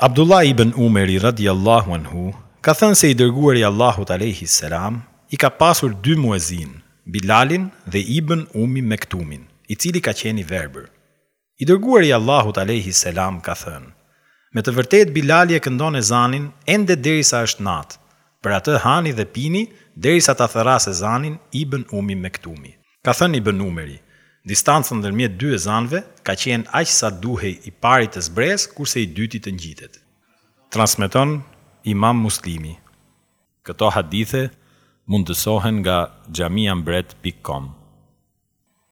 Abdullah ibn Umeri radijallahu anhu ka thënë se i Dërguari i Allahut alejhi selam i ka pasur dy muezinë, Bilalin dhe Ibn Ummi Mektumin, i cili ka qenë i verbër. I Dërguari i Allahut alejhi selam ka thënë, Me të vërtetë Bilali e këndon ezanin ende derisa është natë, për atë hani dhe pini derisa ta thërrasë ezanin Ibn Ummi Mektumi. Ka thënë Ibën Umeri, Distanca ndërmjet dy ezanëve ka qenë aq sa duhej i pari të zbresë kurse i dyti të ngjitet. Transmeton Imam Muslimi. Këto hadithe mundësohen nga xhamiambret pik kom.